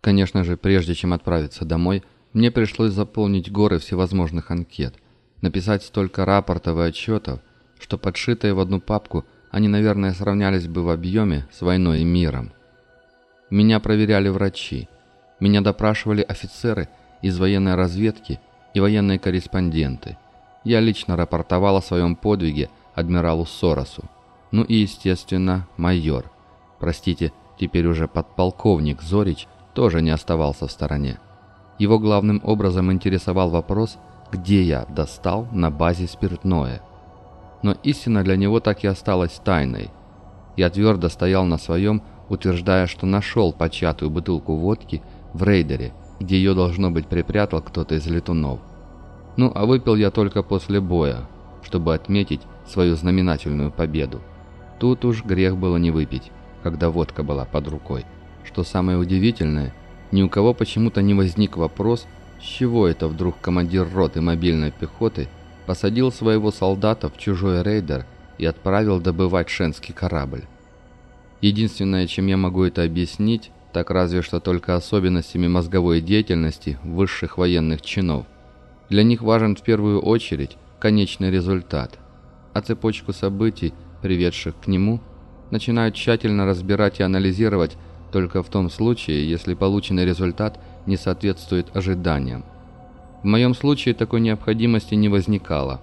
Конечно же, прежде чем отправиться домой, мне пришлось заполнить горы всевозможных анкет, написать столько рапортов и отчетов, что подшитые в одну папку они, наверное, сравнялись бы в объеме с войной и миром. Меня проверяли врачи, меня допрашивали офицеры из военной разведки и военные корреспонденты. Я лично рапортовал о своем подвиге адмиралу Соросу. Ну и, естественно, майор. Простите, теперь уже подполковник Зорич тоже не оставался в стороне. Его главным образом интересовал вопрос, где я достал на базе спиртное. Но истина для него так и осталась тайной. Я твердо стоял на своем, утверждая, что нашел початую бутылку водки в рейдере, где ее, должно быть, припрятал кто-то из летунов. Ну, а выпил я только после боя, чтобы отметить свою знаменательную победу. Тут уж грех было не выпить, когда водка была под рукой. Что самое удивительное, ни у кого почему-то не возник вопрос, с чего это вдруг командир роты мобильной пехоты посадил своего солдата в чужой рейдер и отправил добывать шенский корабль. Единственное, чем я могу это объяснить, так разве что только особенностями мозговой деятельности высших военных чинов. Для них важен в первую очередь конечный результат, а цепочку событий, приведших к нему, начинают тщательно разбирать и анализировать только в том случае, если полученный результат не соответствует ожиданиям. В моем случае такой необходимости не возникало.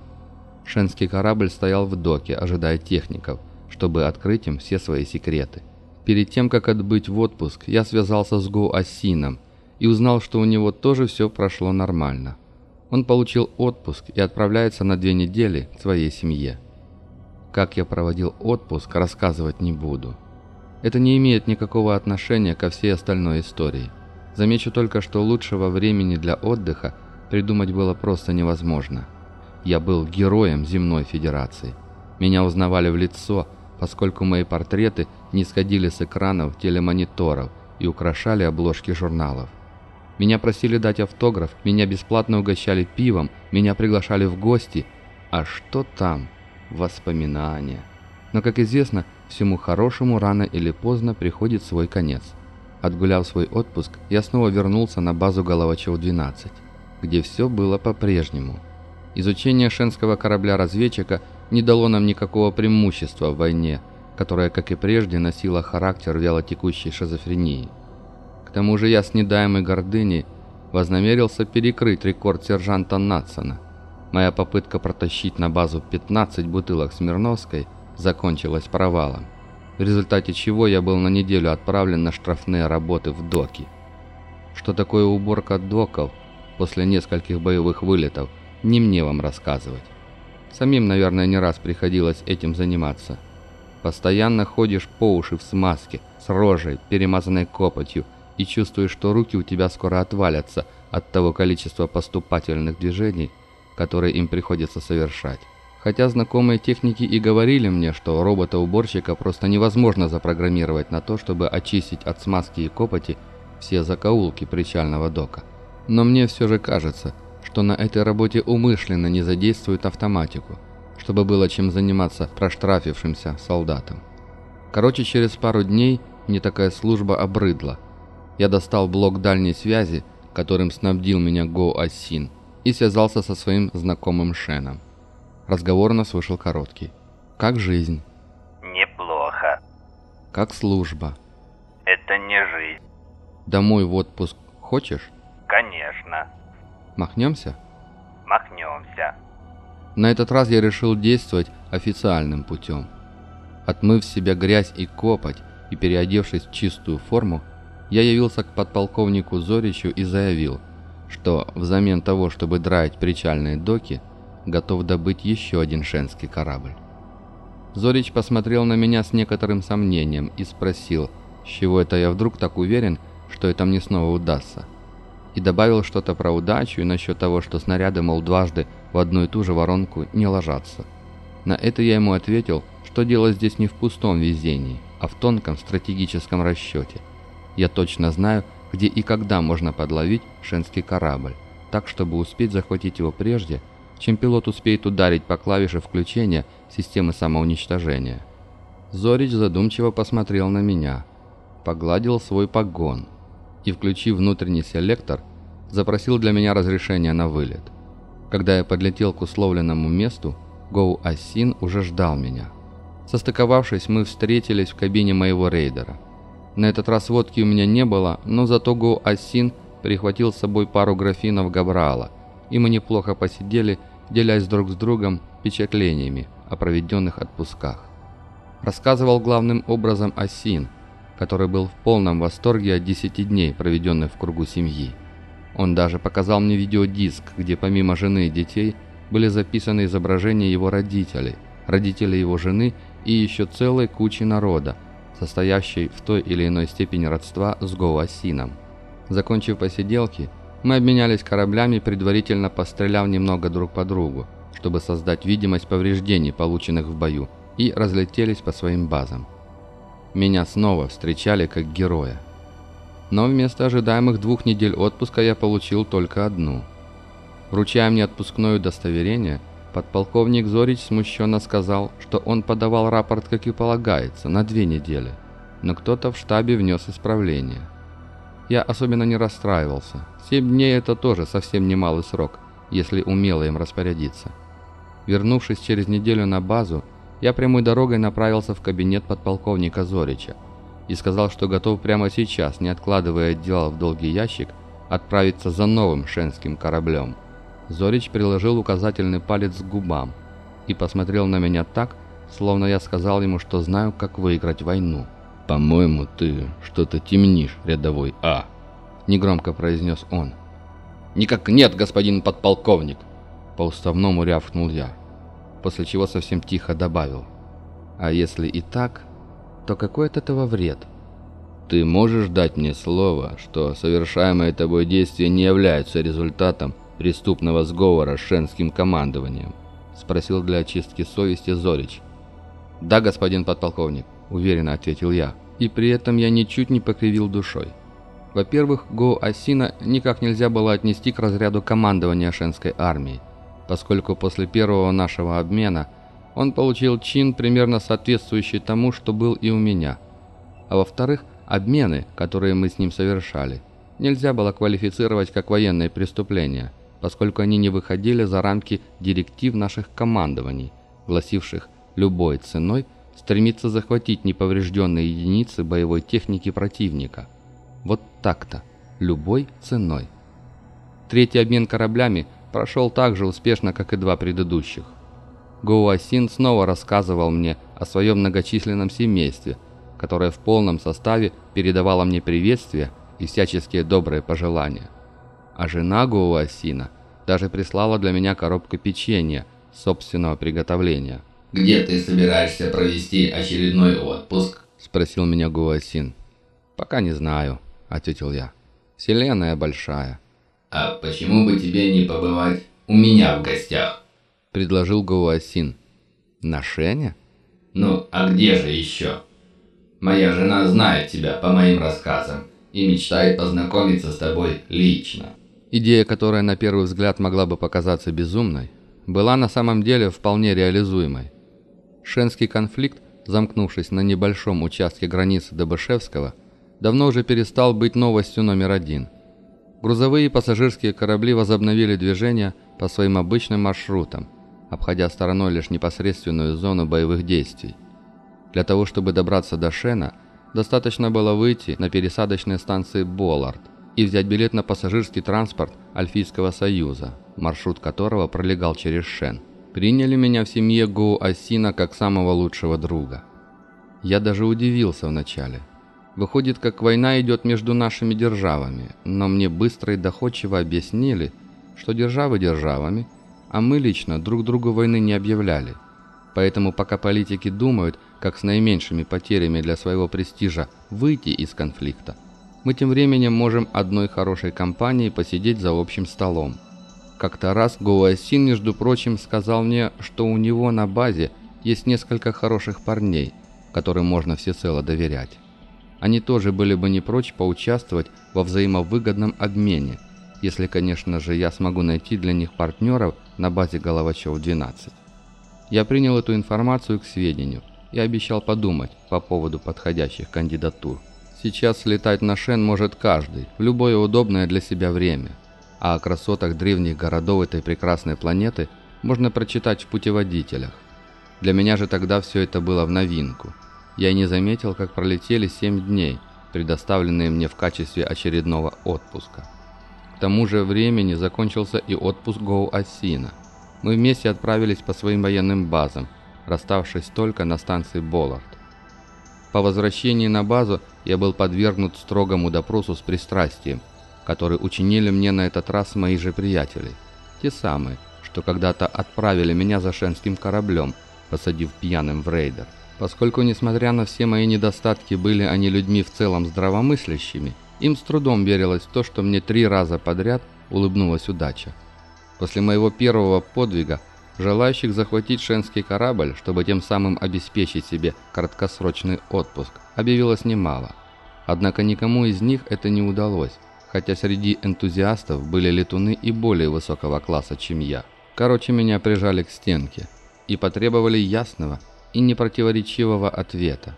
Шенский корабль стоял в доке, ожидая техников, чтобы открыть им все свои секреты. Перед тем, как отбыть в отпуск, я связался с Го Асином и узнал, что у него тоже все прошло нормально. Он получил отпуск и отправляется на две недели к своей семье. Как я проводил отпуск, рассказывать не буду. Это не имеет никакого отношения ко всей остальной истории. Замечу только, что лучшего времени для отдыха придумать было просто невозможно. Я был героем земной федерации. Меня узнавали в лицо, поскольку мои портреты не сходили с экранов телемониторов и украшали обложки журналов. Меня просили дать автограф, меня бесплатно угощали пивом, меня приглашали в гости. А что там? Воспоминания. Но, как известно, всему хорошему рано или поздно приходит свой конец. Отгуляв свой отпуск, я снова вернулся на базу Головачев-12, где все было по-прежнему. Изучение шенского корабля-разведчика не дало нам никакого преимущества в войне, которая, как и прежде, носила характер вялотекущей шизофрении. К тому же я с недаемой гордыней вознамерился перекрыть рекорд сержанта Натсона. Моя попытка протащить на базу 15 бутылок Смирновской закончилась провалом, в результате чего я был на неделю отправлен на штрафные работы в доки. Что такое уборка доков после нескольких боевых вылетов, не мне вам рассказывать. Самим, наверное, не раз приходилось этим заниматься. Постоянно ходишь по уши в смазке, с рожей, перемазанной копотью – и чувствуешь, что руки у тебя скоро отвалятся от того количества поступательных движений, которые им приходится совершать. Хотя знакомые техники и говорили мне, что робота-уборщика просто невозможно запрограммировать на то, чтобы очистить от смазки и копоти все закоулки причального дока. Но мне все же кажется, что на этой работе умышленно не задействуют автоматику, чтобы было чем заниматься проштрафившимся солдатам. Короче, через пару дней мне такая служба обрыдла – я достал блок дальней связи, которым снабдил меня Го Асин, и связался со своим знакомым Шеном. Разговор у нас вышел короткий. «Как жизнь?» «Неплохо». «Как служба?» «Это не жизнь». «Домой в отпуск хочешь?» «Конечно». «Махнемся?» «Махнемся». На этот раз я решил действовать официальным путем. Отмыв с себя грязь и копоть и переодевшись в чистую форму, я явился к подполковнику Зоричу и заявил, что взамен того, чтобы драить причальные доки, готов добыть еще один шенский корабль. Зорич посмотрел на меня с некоторым сомнением и спросил, с чего это я вдруг так уверен, что это мне снова удастся. И добавил что-то про удачу и насчет того, что снаряды, мол, дважды в одну и ту же воронку не ложатся. На это я ему ответил, что дело здесь не в пустом везении, а в тонком стратегическом расчете – я точно знаю, где и когда можно подловить шенский корабль, так, чтобы успеть захватить его прежде, чем пилот успеет ударить по клавише включения системы самоуничтожения. Зорич задумчиво посмотрел на меня, погладил свой погон и, включив внутренний селектор, запросил для меня разрешение на вылет. Когда я подлетел к условленному месту, Гоу Асин уже ждал меня. Состыковавшись, мы встретились в кабине моего рейдера. На этот раз водки у меня не было, но зато Гоу Асин прихватил с собой пару графинов Габрала, и мы неплохо посидели, делясь друг с другом впечатлениями о проведенных отпусках. Рассказывал главным образом Асин, который был в полном восторге от 10 дней, проведенных в кругу семьи. Он даже показал мне видеодиск, где помимо жены и детей были записаны изображения его родителей, родителей его жены и еще целой кучи народа, состоящей в той или иной степени родства с Гоуасином. Закончив посиделки, мы обменялись кораблями, предварительно постреляв немного друг по другу, чтобы создать видимость повреждений, полученных в бою, и разлетелись по своим базам. Меня снова встречали как героя. Но вместо ожидаемых двух недель отпуска я получил только одну. Вручая мне отпускное удостоверение, подполковник Зорич смущенно сказал, что он подавал рапорт, как и полагается, на две недели, но кто-то в штабе внес исправление. Я особенно не расстраивался. Семь дней – это тоже совсем немалый срок, если умело им распорядиться. Вернувшись через неделю на базу, я прямой дорогой направился в кабинет подполковника Зорича и сказал, что готов прямо сейчас, не откладывая дело в долгий ящик, отправиться за новым шенским кораблем. Зорич приложил указательный палец к губам и посмотрел на меня так, словно я сказал ему, что знаю, как выиграть войну. «По-моему, ты что-то темнишь, рядовой А», — негромко произнес он. «Никак нет, господин подполковник!» По-уставному рявкнул я после чего совсем тихо добавил. «А если и так, то какой от этого вред?» «Ты можешь дать мне слово, что совершаемое тобой действие не является результатом преступного сговора с шенским командованием?» Спросил для очистки совести Зорич. «Да, господин подполковник», — уверенно ответил я. И при этом я ничуть не покривил душой. Во-первых, Го Асина никак нельзя было отнести к разряду командования шенской армии поскольку после первого нашего обмена он получил чин, примерно соответствующий тому, что был и у меня. А во-вторых, обмены, которые мы с ним совершали, нельзя было квалифицировать как военные преступления, поскольку они не выходили за рамки директив наших командований, гласивших любой ценой стремиться захватить неповрежденные единицы боевой техники противника. Вот так-то, любой ценой. Третий обмен кораблями прошел так же успешно, как и два предыдущих. Гоуасин снова рассказывал мне о своем многочисленном семействе, которое в полном составе передавало мне приветствия и всяческие добрые пожелания. А жена Гоуасина даже прислала для меня коробку печенья собственного приготовления. «Где ты собираешься провести очередной отпуск?» – спросил меня Гуасин. «Пока не знаю», – ответил я. «Вселенная большая». «А почему бы тебе не побывать у меня в гостях?» – предложил Гауасин. «На Шене?» «Ну, а где же еще? Моя жена знает тебя по моим рассказам и мечтает познакомиться с тобой лично». Идея, которая на первый взгляд могла бы показаться безумной, была на самом деле вполне реализуемой. Шенский конфликт, замкнувшись на небольшом участке границы Добышевского, давно уже перестал быть новостью номер один – Грузовые и пассажирские корабли возобновили движение по своим обычным маршрутам, обходя стороной лишь непосредственную зону боевых действий. Для того, чтобы добраться до Шена, достаточно было выйти на пересадочной станции Боллард и взять билет на пассажирский транспорт Альфийского Союза, маршрут которого пролегал через Шен. Приняли меня в семье Гоу Асина как самого лучшего друга. Я даже удивился вначале – Выходит, как война идет между нашими державами, но мне быстро и доходчиво объяснили, что державы державами, а мы лично друг другу войны не объявляли. Поэтому пока политики думают, как с наименьшими потерями для своего престижа выйти из конфликта, мы тем временем можем одной хорошей компанией посидеть за общим столом. Как-то раз Гуасин, между прочим, сказал мне, что у него на базе есть несколько хороших парней, которым можно всецело доверять. Они тоже были бы не прочь поучаствовать во взаимовыгодном обмене, если, конечно же, я смогу найти для них партнеров на базе Головачев-12. Я принял эту информацию к сведению и обещал подумать по поводу подходящих кандидатур. Сейчас летать на Шен может каждый, в любое удобное для себя время. А о красотах древних городов этой прекрасной планеты можно прочитать в путеводителях. Для меня же тогда все это было в новинку. Я и не заметил, как пролетели 7 дней, предоставленные мне в качестве очередного отпуска. К тому же времени закончился и отпуск Гоу Асина. Мы вместе отправились по своим военным базам, расставшись только на станции Боллард. По возвращении на базу я был подвергнут строгому допросу с пристрастием, который учинили мне на этот раз мои же приятели. Те самые, что когда-то отправили меня за шенским кораблем, посадив пьяным в рейдер. Поскольку, несмотря на все мои недостатки, были они людьми в целом здравомыслящими, им с трудом верилось в то, что мне три раза подряд улыбнулась удача. После моего первого подвига желающих захватить шенский корабль, чтобы тем самым обеспечить себе краткосрочный отпуск, объявилось немало. Однако никому из них это не удалось, хотя среди энтузиастов были летуны и более высокого класса, чем я. Короче, меня прижали к стенке и потребовали ясного и непротиворечивого ответа.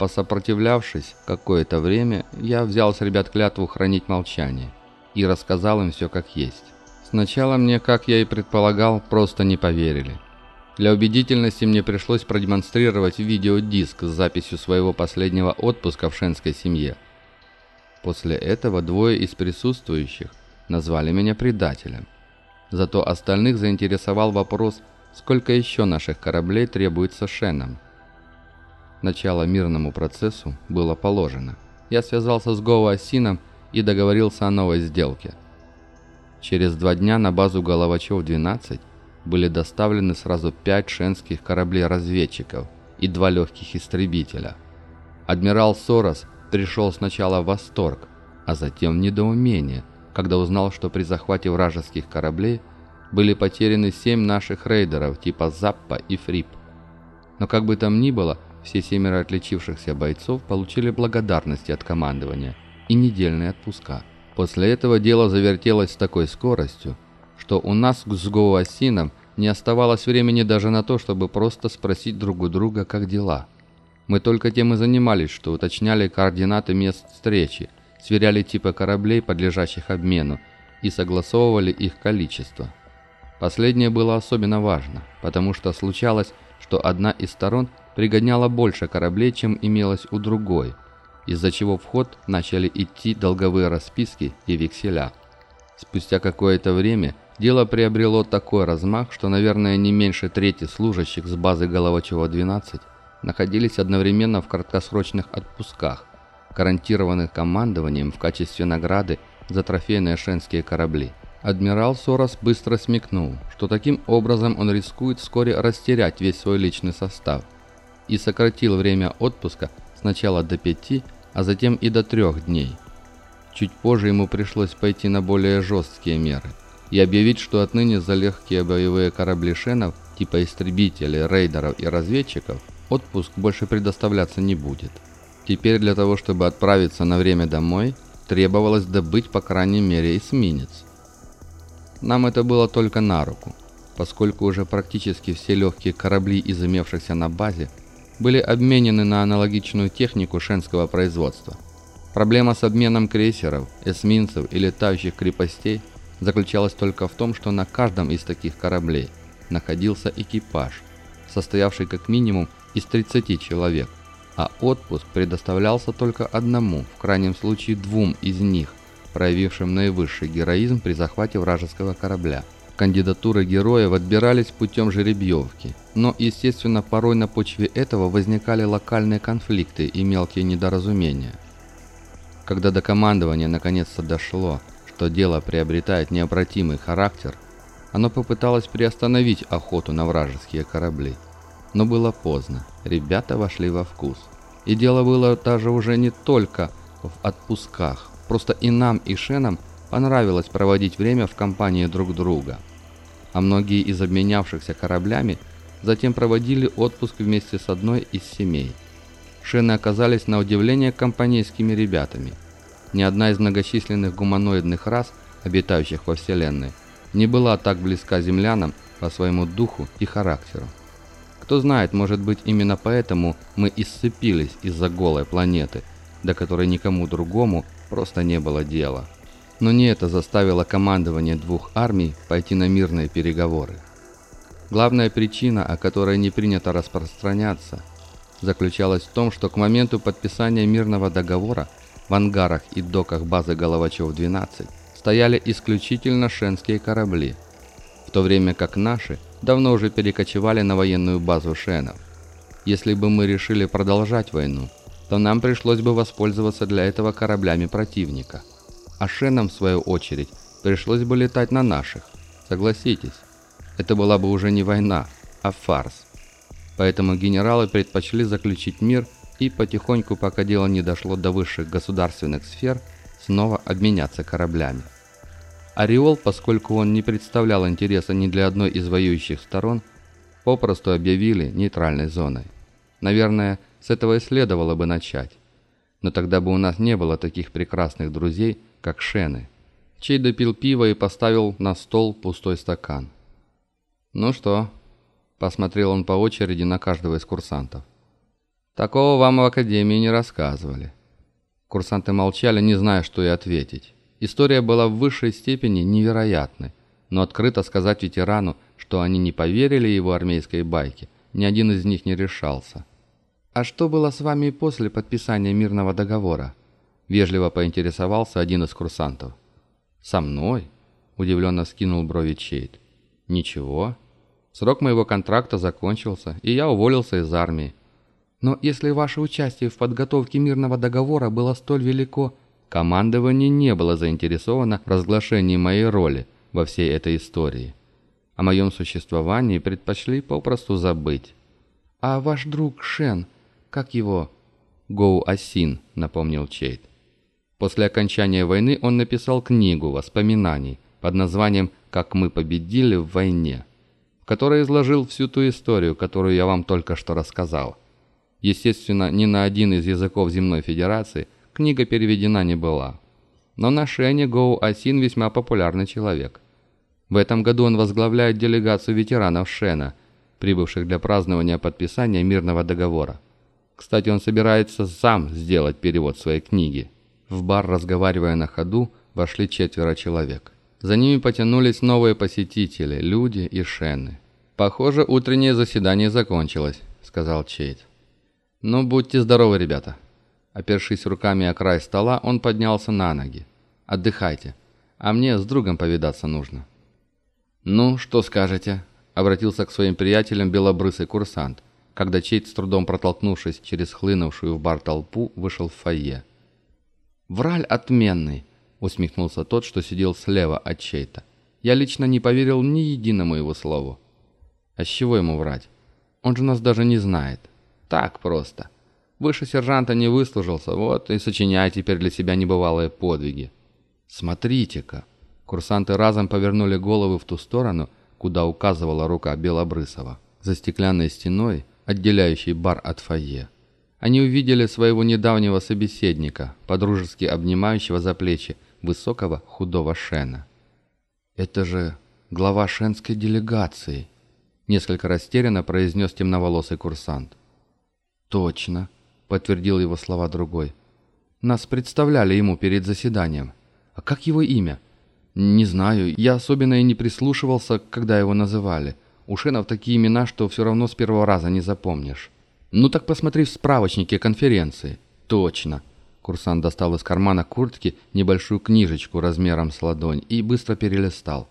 Посопротивлявшись какое-то время, я взял с ребят клятву хранить молчание и рассказал им все как есть. Сначала мне, как я и предполагал, просто не поверили. Для убедительности мне пришлось продемонстрировать видеодиск с записью своего последнего отпуска в шенской семье. После этого двое из присутствующих назвали меня предателем. Зато остальных заинтересовал вопрос, сколько еще наших кораблей требуется Шеном. Начало мирному процессу было положено. Я связался с Гоу Асином и договорился о новой сделке. Через два дня на базу Головачев-12 были доставлены сразу пять шенских кораблей-разведчиков и два легких истребителя. Адмирал Сорос пришел сначала восторг, а затем недоумение, когда узнал, что при захвате вражеских кораблей были потеряны семь наших рейдеров типа Заппа и Фрип. Но как бы там ни было, все семеро отличившихся бойцов получили благодарности от командования и недельные отпуска. После этого дело завертелось с такой скоростью, что у нас с Гоуасином не оставалось времени даже на то, чтобы просто спросить друг у друга, как дела. Мы только тем и занимались, что уточняли координаты мест встречи, сверяли типы кораблей, подлежащих обмену, и согласовывали их количество. Последнее было особенно важно, потому что случалось, что одна из сторон – пригоняла больше кораблей, чем имелось у другой, из-за чего в ход начали идти долговые расписки и векселя. Спустя какое-то время дело приобрело такой размах, что, наверное, не меньше трети служащих с базы Головачева-12 находились одновременно в краткосрочных отпусках, гарантированных командованием в качестве награды за трофейные шенские корабли. Адмирал Сорос быстро смекнул, что таким образом он рискует вскоре растерять весь свой личный состав – и сократил время отпуска сначала до пяти, а затем и до трех дней. Чуть позже ему пришлось пойти на более жесткие меры и объявить, что отныне за легкие боевые корабли шенов, типа истребителей, рейдеров и разведчиков, отпуск больше предоставляться не будет. Теперь для того, чтобы отправиться на время домой, требовалось добыть по крайней мере эсминец. Нам это было только на руку, поскольку уже практически все легкие корабли из имевшихся на базе были обменены на аналогичную технику шенского производства. Проблема с обменом крейсеров, эсминцев и летающих крепостей заключалась только в том, что на каждом из таких кораблей находился экипаж, состоявший как минимум из 30 человек, а отпуск предоставлялся только одному, в крайнем случае двум из них, проявившим наивысший героизм при захвате вражеского корабля. Кандидатуры героев отбирались путем жеребьевки, но, естественно, порой на почве этого возникали локальные конфликты и мелкие недоразумения. Когда до командования наконец-то дошло, что дело приобретает необратимый характер, оно попыталось приостановить охоту на вражеские корабли. Но было поздно, ребята вошли во вкус. И дело было даже уже не только в отпусках, просто и нам, и Шенам – понравилось проводить время в компании друг друга. А многие из обменявшихся кораблями затем проводили отпуск вместе с одной из семей. Шены оказались на удивление компанейскими ребятами. Ни одна из многочисленных гуманоидных рас, обитающих во Вселенной, не была так близка землянам по своему духу и характеру. Кто знает, может быть именно поэтому мы и из-за голой планеты, до которой никому другому просто не было дела. Но не это заставило командование двух армий пойти на мирные переговоры. Главная причина, о которой не принято распространяться, заключалась в том, что к моменту подписания мирного договора в ангарах и доках базы Головачев-12 стояли исключительно шенские корабли, в то время как наши давно уже перекочевали на военную базу шенов. Если бы мы решили продолжать войну, то нам пришлось бы воспользоваться для этого кораблями противника. А шенам, в свою очередь, пришлось бы летать на наших. Согласитесь, это была бы уже не война, а фарс. Поэтому генералы предпочли заключить мир и потихоньку, пока дело не дошло до высших государственных сфер, снова обменяться кораблями. Ореол, поскольку он не представлял интереса ни для одной из воюющих сторон, попросту объявили нейтральной зоной. Наверное, с этого и следовало бы начать. Но тогда бы у нас не было таких прекрасных друзей, как Шены. Чей допил пиво и поставил на стол пустой стакан. «Ну что?» – посмотрел он по очереди на каждого из курсантов. «Такого вам в академии не рассказывали». Курсанты молчали, не зная, что и ответить. История была в высшей степени невероятной, но открыто сказать ветерану, что они не поверили его армейской байке, ни один из них не решался. «А что было с вами после подписания мирного договора?» – вежливо поинтересовался один из курсантов. «Со мной?» – удивленно скинул брови Чейд. «Ничего. Срок моего контракта закончился, и я уволился из армии. Но если ваше участие в подготовке мирного договора было столь велико, командование не было заинтересовано в разглашении моей роли во всей этой истории. О моем существовании предпочли попросту забыть. «А ваш друг Шен, как его?» «Гоу Асин», — напомнил Чейд. После окончания войны он написал книгу воспоминаний под названием «Как мы победили в войне» в которой изложил всю ту историю, которую я вам только что рассказал. Естественно, ни на один из языков Земной Федерации книга переведена не была. Но на Шене Гоу Асин весьма популярный человек. В этом году он возглавляет делегацию ветеранов Шена, прибывших для празднования подписания мирного договора. Кстати, он собирается сам сделать перевод своей книги. В бар, разговаривая на ходу, вошли четверо человек. За ними потянулись новые посетители, люди и шены. «Похоже, утреннее заседание закончилось», — сказал Чейд. «Ну, будьте здоровы, ребята». Опершись руками о край стола, он поднялся на ноги. «Отдыхайте, а мне с другом повидаться нужно». «Ну, что скажете?» — обратился к своим приятелям белобрысый курсант, когда Чейд, с трудом протолкнувшись через хлынувшую в бар толпу, вышел в фойе. «Враль отменный!» усмехнулся тот, что сидел слева от чей-то. Я лично не поверил ни единому его слову. А с чего ему врать? Он же нас даже не знает. Так просто. Выше сержанта не выслужился, вот и сочиняй теперь для себя небывалые подвиги. Смотрите-ка. Курсанты разом повернули головы в ту сторону, куда указывала рука Белобрысова. За стеклянной стеной, отделяющей бар от фойе, они увидели своего недавнего собеседника, подружески обнимающего за плечи высокого худого Шена. «Это же глава шенской делегации», — несколько растерянно произнес темноволосый курсант. «Точно», — подтвердил его слова другой. «Нас представляли ему перед заседанием. А как его имя?» «Не знаю, я особенно и не прислушивался, когда его называли. У Шенов такие имена, что все равно с первого раза не запомнишь». «Ну так посмотри в справочнике конференции». «Точно», Курсант достал из кармана куртки небольшую книжечку размером с ладонь и быстро перелистал.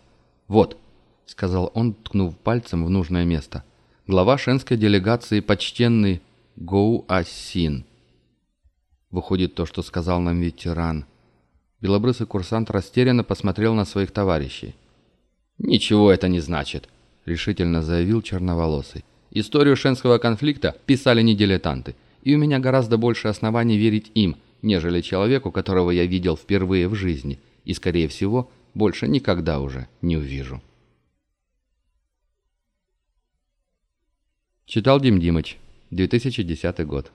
«Вот», — сказал он, ткнув пальцем в нужное место. «Глава шенской делегации почтенный Гоу Асин». Выходит то, что сказал нам ветеран. Белобрысый курсант растерянно посмотрел на своих товарищей. «Ничего это не значит», — решительно заявил черноволосый. «Историю шенского конфликта писали не дилетанты, и у меня гораздо больше оснований верить им, нежели человеку, которого я видел впервые в жизни и, скорее всего, больше никогда уже не увижу. Читал Дим Димыч, 2010 год.